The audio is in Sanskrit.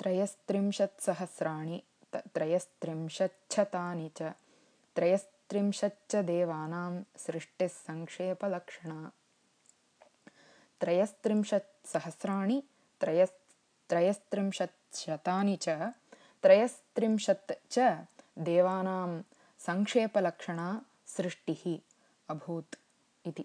त्रयस्त्रिंशत्सहस्राणि त्रयस्त्रिंशच्छतानि च त्रयस्त्रिंशच्च देवानां सृष्टिस्सङ्क्षेपलक्षणा त्रयस्त्रिंशत्सहस्राणि त्रयस् त्रयस्त्रिंशत्शतानि च त्रयस्त्रिंशत् च देवानां सङ्क्षेपलक्षणा सृष्टिः अभूत् इति।